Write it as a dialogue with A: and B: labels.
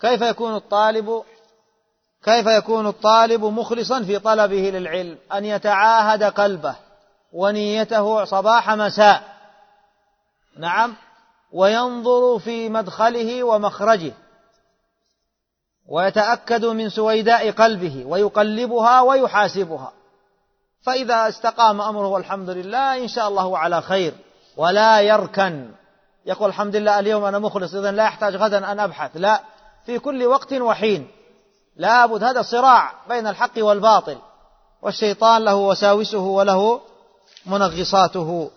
A: كيف يكون الطالب كيف يكون الطالب مخلصا في طلبه للعلم؟ أن يتعاهد قلبه ونيته صباح مساء. نعم. وينظر في مدخله ومخرجه. ويتأكد من سويداء قلبه. ويقلبها ويحاسبها. فإذا استقام أمره والحمد لله إن شاء الله على خير. ولا يركن. يقول الحمد لله اليوم أنا مخلص إذا لا يحتاج غدا أن أبحث. لا. في كل وقت وحين. لابد هذا صراع بين الحق والباطل والشيطان له وساوسه وله منغصاته.